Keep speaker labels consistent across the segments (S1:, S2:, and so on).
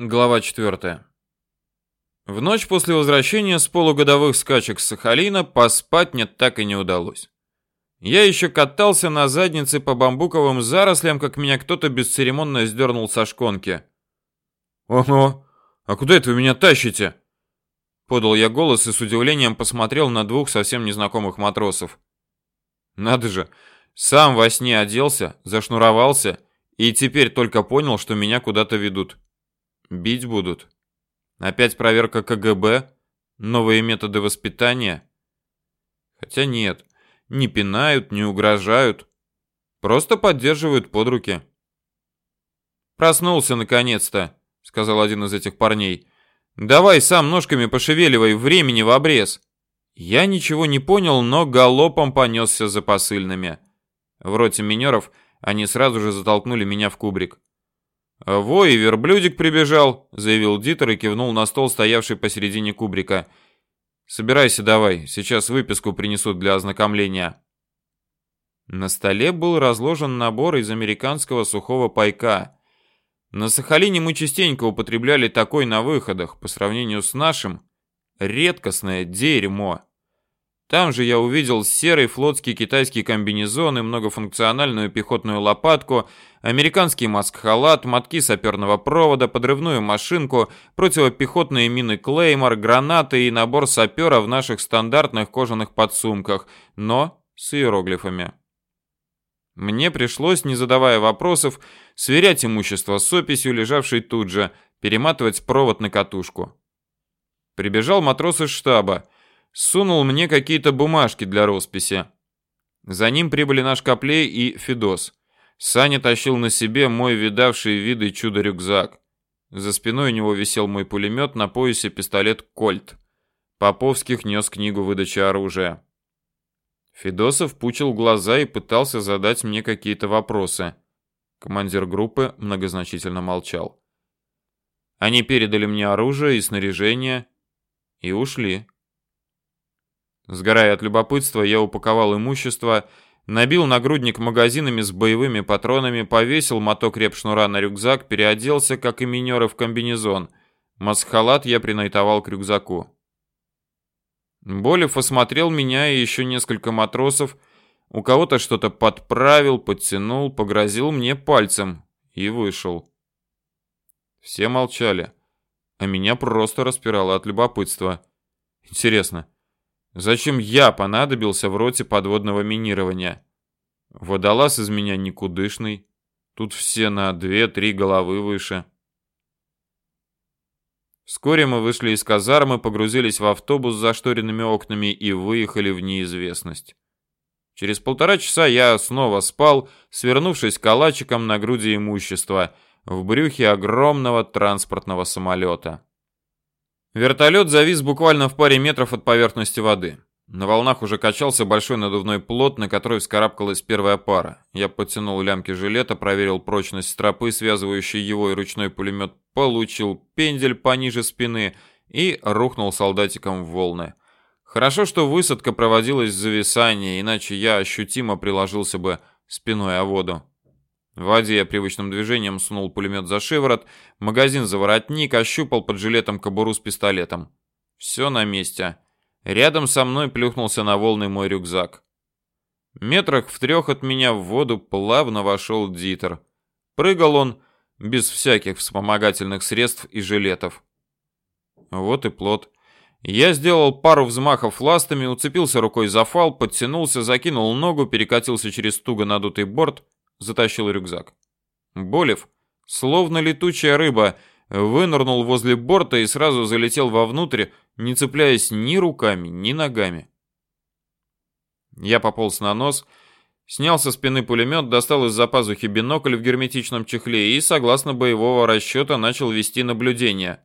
S1: Глава 4. В ночь после возвращения с полугодовых скачек с Сахалина поспать мне так и не удалось. Я еще катался на заднице по бамбуковым зарослям, как меня кто-то бесцеремонно сдернул со шконки. «Ого! А куда это вы меня тащите?» Подал я голос и с удивлением посмотрел на двух совсем незнакомых матросов. Надо же, сам во сне оделся, зашнуровался и теперь только понял, что меня куда-то ведут. Бить будут. Опять проверка КГБ? Новые методы воспитания? Хотя нет, не пинают, не угрожают. Просто поддерживают под руки. «Проснулся наконец-то», — сказал один из этих парней. «Давай сам ножками пошевеливай, времени в обрез». Я ничего не понял, но галопом понесся за посыльными. В роте минеров они сразу же затолкнули меня в кубрик. «Во, и верблюдик прибежал», — заявил Дитер и кивнул на стол, стоявший посередине кубрика. «Собирайся давай, сейчас выписку принесут для ознакомления». На столе был разложен набор из американского сухого пайка. На Сахалине мы частенько употребляли такой на выходах, по сравнению с нашим редкостное дерьмо. Там же я увидел серый флотский китайский комбинезон и многофункциональную пехотную лопатку, американский маск-халат, мотки саперного провода, подрывную машинку, противопехотные мины Клеймор, гранаты и набор сапера в наших стандартных кожаных подсумках, но с иероглифами. Мне пришлось, не задавая вопросов, сверять имущество с описью, лежавшей тут же, перематывать провод на катушку. Прибежал матрос из штаба сунул мне какие-то бумажки для росписи. За ним прибыли наш Коплей и Федос. Саня тащил на себе мой видавший виды чудо-рюкзак. За спиной у него висел мой пулемет, на поясе пистолет «Кольт». Поповских нес книгу выдачи оружия. Федосов пучил глаза и пытался задать мне какие-то вопросы. Командир группы многозначительно молчал. Они передали мне оружие и снаряжение и ушли. Сгорая от любопытства, я упаковал имущество, набил нагрудник магазинами с боевыми патронами, повесил моток репшнура на рюкзак, переоделся, как и минеры, в комбинезон. Масхалат я принайтовал к рюкзаку. Болев осмотрел меня и еще несколько матросов, у кого-то что-то подправил, подтянул, погрозил мне пальцем и вышел. Все молчали, а меня просто распирало от любопытства. Интересно, Зачем я понадобился в роте подводного минирования? Водолаз из меня никудышный. Тут все на две-три головы выше. Вскоре мы вышли из казармы, погрузились в автобус с зашторенными окнами и выехали в неизвестность. Через полтора часа я снова спал, свернувшись калачиком на груди имущества, в брюхе огромного транспортного самолета. Вертолет завис буквально в паре метров от поверхности воды. На волнах уже качался большой надувной плот, на который вскарабкалась первая пара. Я подтянул лямки жилета, проверил прочность стропы, связывающей его и ручной пулемет, получил пендель пониже спины и рухнул солдатиком в волны. Хорошо, что высадка проводилась в зависании, иначе я ощутимо приложился бы спиной о воду. В воде я привычным движением сунул пулемет за шиворот, магазин за воротник, ощупал под жилетом кобуру с пистолетом. Все на месте. Рядом со мной плюхнулся на волны мой рюкзак. Метрах в трех от меня в воду плавно вошел Дитер. Прыгал он без всяких вспомогательных средств и жилетов. Вот и плод. Я сделал пару взмахов ластами, уцепился рукой за фал, подтянулся, закинул ногу, перекатился через туго надутый борт — затащил рюкзак. Болев, словно летучая рыба, вынырнул возле борта и сразу залетел вовнутрь, не цепляясь ни руками, ни ногами. Я пополз на нос, снял со спины пулемет, достал из-за пазухи бинокль в герметичном чехле и, согласно боевого расчета, начал вести наблюдение.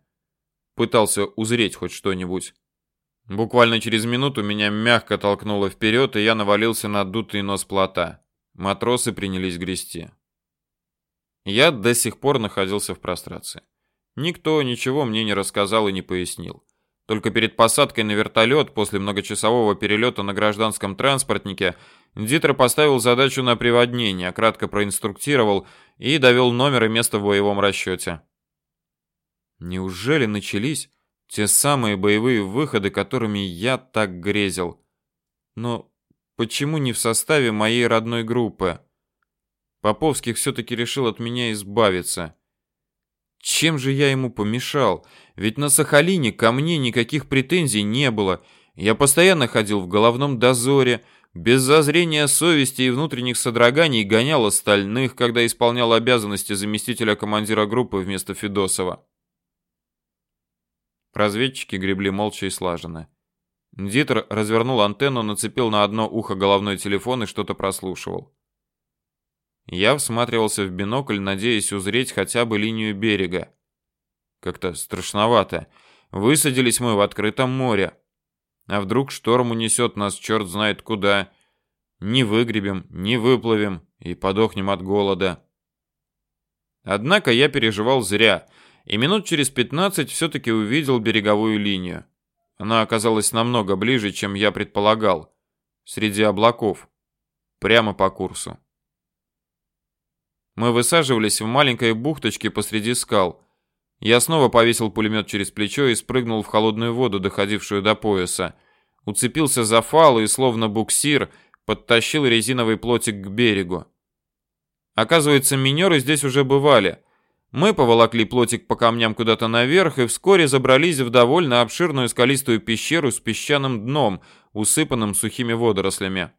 S1: Пытался узреть хоть что-нибудь. Буквально через минуту меня мягко толкнуло вперед, и я навалился на дутый нос плота. Матросы принялись грести. Я до сих пор находился в прострации. Никто ничего мне не рассказал и не пояснил. Только перед посадкой на вертолет после многочасового перелета на гражданском транспортнике Дитер поставил задачу на приводнение, кратко проинструктировал и довел номер и место в боевом расчете. Неужели начались те самые боевые выходы, которыми я так грезил? Но почему не в составе моей родной группы? Поповских все-таки решил от меня избавиться. Чем же я ему помешал? Ведь на Сахалине ко мне никаких претензий не было. Я постоянно ходил в головном дозоре, без зазрения совести и внутренних содроганий гонял остальных, когда исполнял обязанности заместителя командира группы вместо Федосова. Разведчики гребли молча и слаженно. Дитер развернул антенну, нацепил на одно ухо головной телефон и что-то прослушивал. Я всматривался в бинокль, надеясь узреть хотя бы линию берега. Как-то страшновато. Высадились мы в открытом море. А вдруг шторм унесет нас черт знает куда. Не выгребем, не выплывем и подохнем от голода. Однако я переживал зря, и минут через пятнадцать все-таки увидел береговую линию. Она оказалась намного ближе, чем я предполагал. Среди облаков. Прямо по курсу. Мы высаживались в маленькой бухточке посреди скал. Я снова повесил пулемет через плечо и спрыгнул в холодную воду, доходившую до пояса. Уцепился за фал и, словно буксир, подтащил резиновый плотик к берегу. Оказывается, минеры здесь уже бывали. Мы поволокли плотик по камням куда-то наверх и вскоре забрались в довольно обширную скалистую пещеру с песчаным дном, усыпанным сухими водорослями.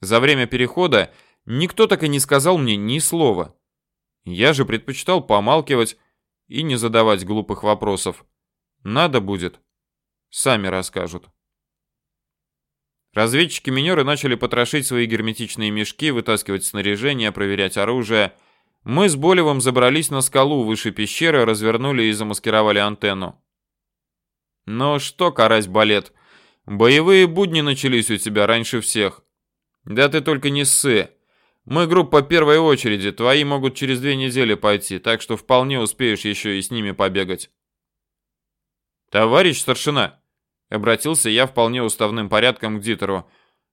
S1: За время перехода никто так и не сказал мне ни слова. Я же предпочитал помалкивать и не задавать глупых вопросов. Надо будет, сами расскажут. Разведчики-минеры начали потрошить свои герметичные мешки, вытаскивать снаряжение, проверять оружие. Мы с Болевым забрались на скалу выше пещеры, развернули и замаскировали антенну. «Ну что, карась балет, боевые будни начались у тебя раньше всех. Да ты только не ссы. Мы группа первой очереди, твои могут через две недели пойти, так что вполне успеешь еще и с ними побегать. Товарищ старшина, обратился я вполне уставным порядком к Дитеру.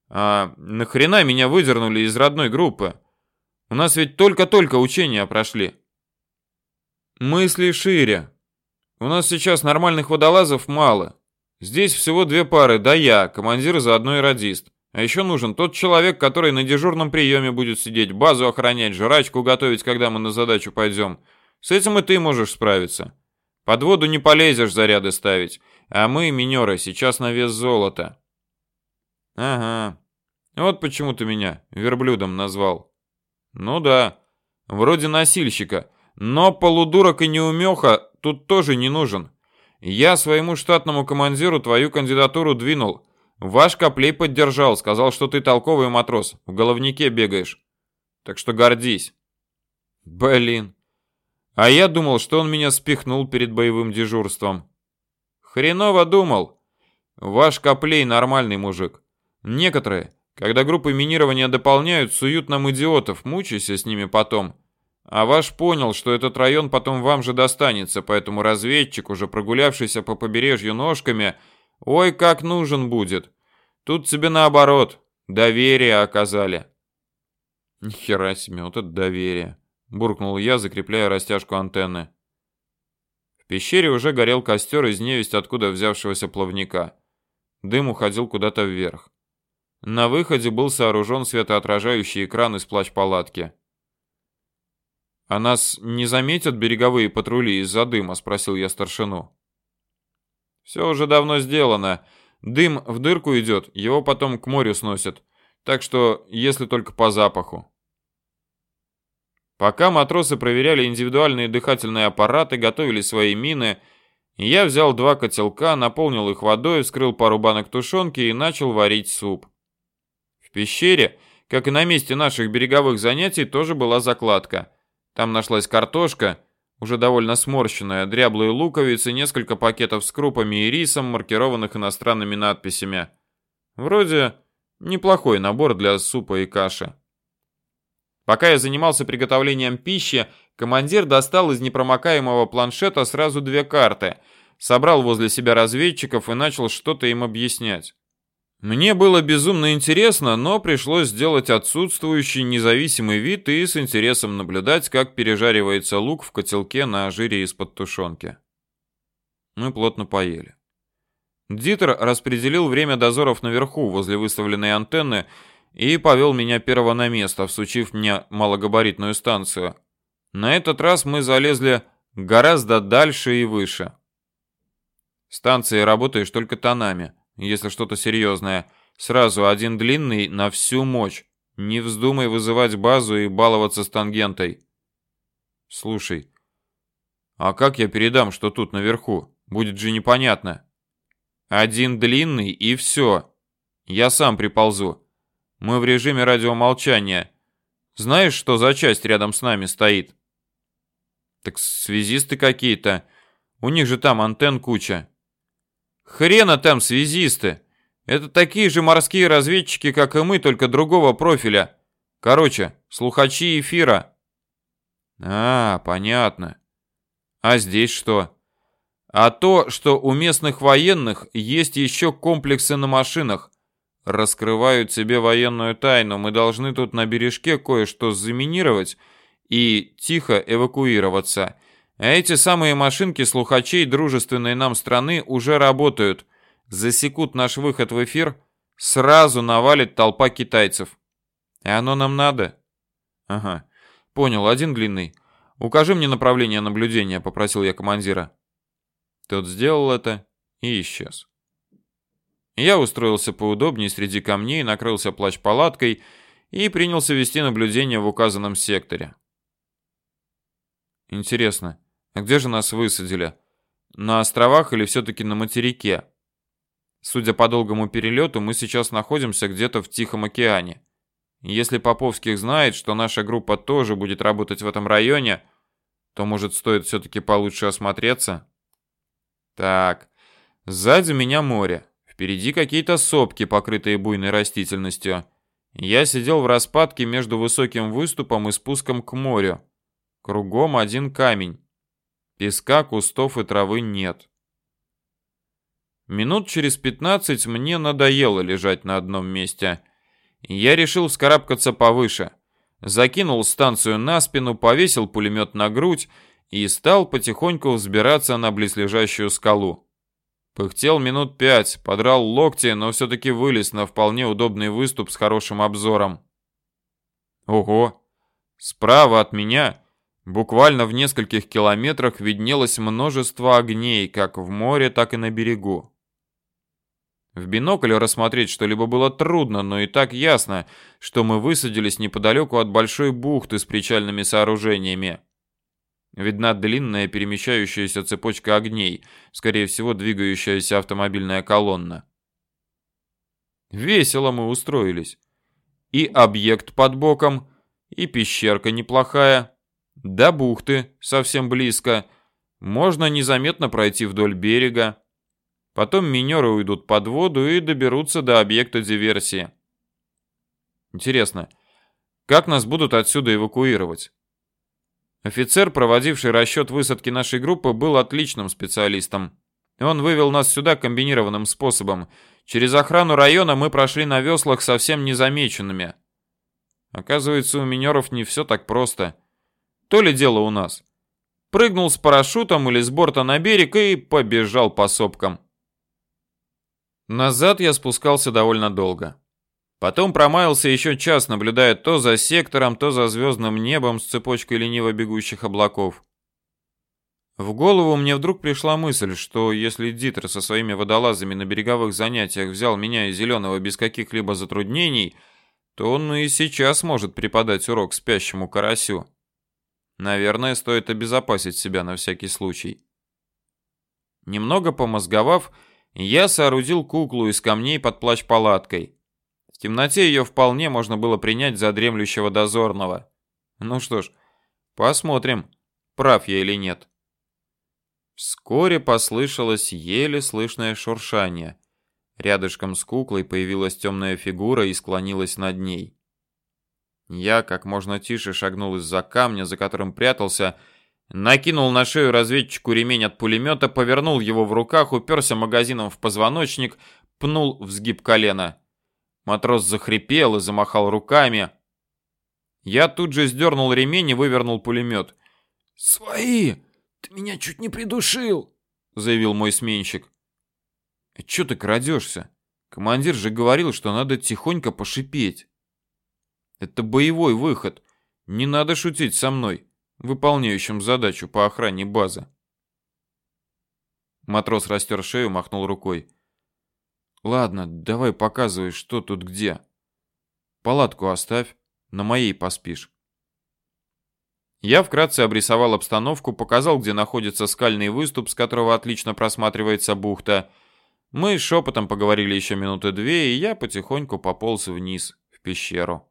S1: А нахрена меня выдернули из родной группы? У нас ведь только-только учения прошли. Мысли шире. У нас сейчас нормальных водолазов мало. Здесь всего две пары, да я, командир заодно и радист. А еще нужен тот человек, который на дежурном приеме будет сидеть, базу охранять, жрачку готовить, когда мы на задачу пойдем. С этим и ты можешь справиться. Под воду не полезешь заряды ставить. А мы, минеры, сейчас на вес золота. Ага. Вот почему ты меня верблюдом назвал. Ну да. Вроде носильщика. Но полудурок и неумеха тут тоже не нужен. Я своему штатному командиру твою кандидатуру двинул. Ваш Коплей поддержал, сказал, что ты толковый матрос, в головнике бегаешь. Так что гордись. Блин. А я думал, что он меня спихнул перед боевым дежурством. Хреново думал. Ваш Коплей нормальный мужик. Некоторые, когда группы минирования дополняют, суют нам идиотов, мучайся с ними потом. А ваш понял, что этот район потом вам же достанется, поэтому разведчик, уже прогулявшийся по побережью ножками, Ой, как нужен будет. Тут тебе наоборот, доверие оказали. Нихера себе, вот это доверие. Буркнул я, закрепляя растяжку антенны. В пещере уже горел костер из невесть откуда взявшегося плавника. Дым уходил куда-то вверх. На выходе был сооружен светоотражающий экран из плащ-палатки. «А нас не заметят береговые патрули из-за дыма?» – спросил я старшину. Все уже давно сделано. Дым в дырку идет, его потом к морю сносят. Так что, если только по запаху. Пока матросы проверяли индивидуальные дыхательные аппараты, готовили свои мины, я взял два котелка, наполнил их водой, вскрыл пару банок тушенки и начал варить суп. В пещере, как и на месте наших береговых занятий, тоже была закладка. Там нашлась картошка, уже довольно сморщенная, дряблые луковицы, несколько пакетов с крупами и рисом, маркированных иностранными надписями. Вроде неплохой набор для супа и каши. Пока я занимался приготовлением пищи, командир достал из непромокаемого планшета сразу две карты, собрал возле себя разведчиков и начал что-то им объяснять. Мне было безумно интересно, но пришлось сделать отсутствующий независимый вид и с интересом наблюдать, как пережаривается лук в котелке на жире из-под тушенки. Мы плотно поели. Дитер распределил время дозоров наверху, возле выставленной антенны, и повел меня первого на место, всучив мне малогабаритную станцию. На этот раз мы залезли гораздо дальше и выше. Станции работаешь только тонами если что-то серьезное. Сразу один длинный на всю мощь. Не вздумай вызывать базу и баловаться с тангентой. Слушай, а как я передам, что тут наверху? Будет же непонятно. Один длинный и все. Я сам приползу. Мы в режиме радиомолчания. Знаешь, что за часть рядом с нами стоит? Так связисты какие-то. У них же там антенн куча. Хрена там связисты. Это такие же морские разведчики, как и мы, только другого профиля. Короче, слухачи эфира. А, понятно. А здесь что? А то, что у местных военных есть еще комплексы на машинах. Раскрывают себе военную тайну. Мы должны тут на бережке кое-что заминировать и тихо эвакуироваться. А эти самые машинки слухачей дружественной нам страны уже работают. Засекут наш выход в эфир, сразу навалит толпа китайцев. И оно нам надо? Ага. Понял, один длинный. Укажи мне направление наблюдения, попросил я командира. Тот сделал это и исчез. Я устроился поудобнее среди камней, накрылся плащ-палаткой и принялся вести наблюдение в указанном секторе. Интересно, а где же нас высадили? На островах или все-таки на материке? Судя по долгому перелету, мы сейчас находимся где-то в Тихом океане. Если Поповских знает, что наша группа тоже будет работать в этом районе, то, может, стоит все-таки получше осмотреться? Так, сзади меня море. Впереди какие-то сопки, покрытые буйной растительностью. Я сидел в распадке между высоким выступом и спуском к морю. Кругом один камень. Песка, кустов и травы нет. Минут через пятнадцать мне надоело лежать на одном месте. Я решил вскарабкаться повыше. Закинул станцию на спину, повесил пулемет на грудь и стал потихоньку взбираться на близлежащую скалу. Пыхтел минут пять, подрал локти, но все-таки вылез на вполне удобный выступ с хорошим обзором. Ого! Справа от меня Буквально в нескольких километрах виднелось множество огней, как в море, так и на берегу. В бинокль рассмотреть что-либо было трудно, но и так ясно, что мы высадились неподалеку от большой бухты с причальными сооружениями. Видна длинная перемещающаяся цепочка огней, скорее всего, двигающаяся автомобильная колонна. Весело мы устроились. И объект под боком, и пещерка неплохая, до бухты, совсем близко. Можно незаметно пройти вдоль берега. Потом минеры уйдут под воду и доберутся до объекта диверсии. Интересно, как нас будут отсюда эвакуировать? Офицер, проводивший расчет высадки нашей группы, был отличным специалистом. Он вывел нас сюда комбинированным способом. Через охрану района мы прошли на веслах совсем незамеченными. Оказывается, у минеров не все так просто. То ли дело у нас. Прыгнул с парашютом или с борта на берег и побежал по сопкам. Назад я спускался довольно долго. Потом промаялся еще час, наблюдая то за сектором, то за звездным небом с цепочкой лениво бегущих облаков. В голову мне вдруг пришла мысль, что если Дитер со своими водолазами на береговых занятиях взял меня и Зеленого без каких-либо затруднений, то он и сейчас может преподать урок спящему карасю. Наверное, стоит обезопасить себя на всякий случай. Немного помозговав, я соорудил куклу из камней под плащ-палаткой. В темноте ее вполне можно было принять за дремлющего дозорного. Ну что ж, посмотрим, прав я или нет. Вскоре послышалось еле слышное шуршание. Рядышком с куклой появилась темная фигура и склонилась над ней. Я как можно тише шагнул из-за камня, за которым прятался, накинул на шею разведчику ремень от пулемета, повернул его в руках, уперся магазином в позвоночник, пнул в сгиб колена. Матрос захрипел и замахал руками. Я тут же сдернул ремень и вывернул пулемет.
S2: «Свои! Ты меня чуть не придушил!» — заявил мой сменщик.
S1: «А чё ты крадешься? Командир же говорил, что надо тихонько пошипеть». «Это боевой выход. Не надо шутить со мной, выполняющим задачу по охране базы». Матрос растер шею, махнул рукой. Ладно, давай показывай, что тут где. Палатку оставь, на моей поспишь. Я вкратце обрисовал обстановку, показал, где находится скальный выступ, с которого отлично просматривается бухта. Мы шепотом поговорили еще минуты две, и я потихоньку пополз вниз, в пещеру.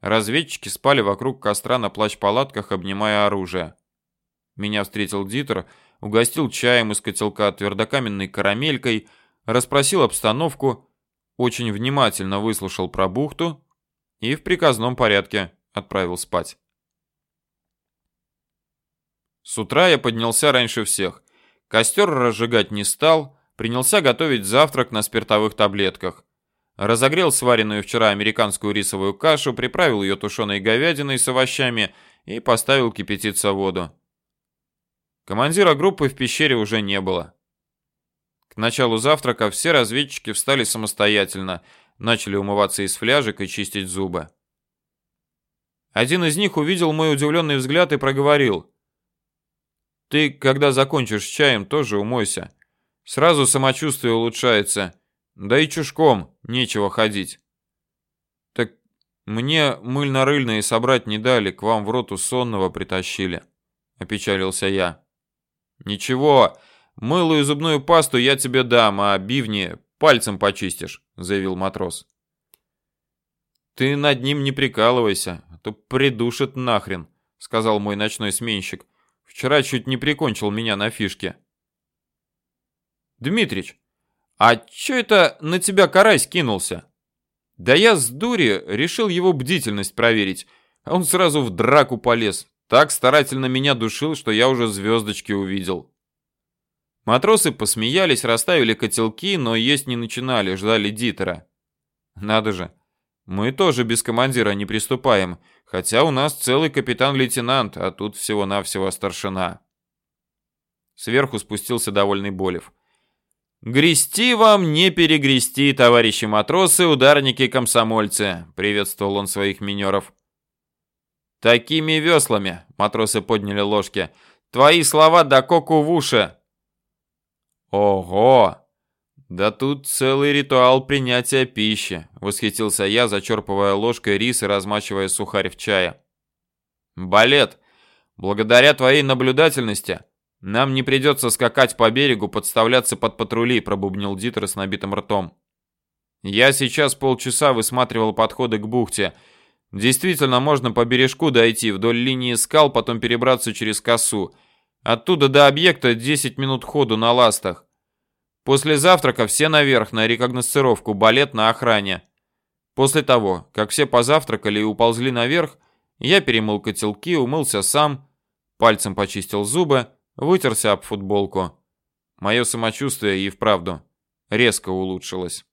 S1: Разведчики спали вокруг костра на плащ-палатках, обнимая оружие. Меня встретил Дитер, угостил чаем из котелка твердокаменной карамелькой, расспросил обстановку, очень внимательно выслушал про бухту и в приказном порядке отправил спать. С утра я поднялся раньше всех. Костер разжигать не стал, принялся готовить завтрак на спиртовых таблетках. Разогрел сваренную вчера американскую рисовую кашу, приправил ее тушеной говядиной с овощами и поставил кипятиться воду. Командира группы в пещере уже не было. К началу завтрака все разведчики встали самостоятельно, начали умываться из фляжек и чистить зубы. Один из них увидел мой удивленный взгляд и проговорил. «Ты, когда закончишь чаем, тоже умойся. Сразу самочувствие улучшается. Да и чушком нечего ходить». «Так мне мыльно-рыльные собрать не дали, к вам в роту сонного притащили», — опечалился я. «Ничего, Мыло и зубную пасту я тебе дам, а бивни пальцем почистишь, заявил матрос. Ты над ним не прикалывайся, а то придушит нахрен, сказал мой ночной сменщик. Вчера чуть не прикончил меня на фишке. Дмитрич, а чё это на тебя карась кинулся? Да я с дури решил его бдительность проверить, он сразу в драку полез. Так старательно меня душил, что я уже звездочки увидел. Матросы посмеялись, расставили котелки, но есть не начинали, ждали Дитера. Надо же, мы тоже без командира не приступаем, хотя у нас целый капитан-лейтенант, а тут всего-навсего старшина. Сверху спустился довольный Болев. «Грести вам не перегрести, товарищи матросы, ударники, комсомольцы», — приветствовал он своих минеров. «Такими веслами», — матросы подняли ложки, — «твои слова до коку в уши». Ого! Да тут целый ритуал принятия пищи, восхитился я, зачерпывая ложкой рис и размачивая сухарь в чае. Балет, благодаря твоей наблюдательности нам не придется скакать по берегу, подставляться под патрули, пробубнил Дитер с набитым ртом. Я сейчас полчаса высматривал подходы к бухте. Действительно, можно по бережку дойти вдоль линии скал, потом перебраться через косу. Оттуда до объекта 10 минут ходу на ластах. После завтрака все наверх на рекогносцировку, балет на охране. После того, как все позавтракали и уползли наверх, я перемыл котелки, умылся сам, пальцем почистил зубы, вытерся об футболку. Мое самочувствие и вправду резко улучшилось.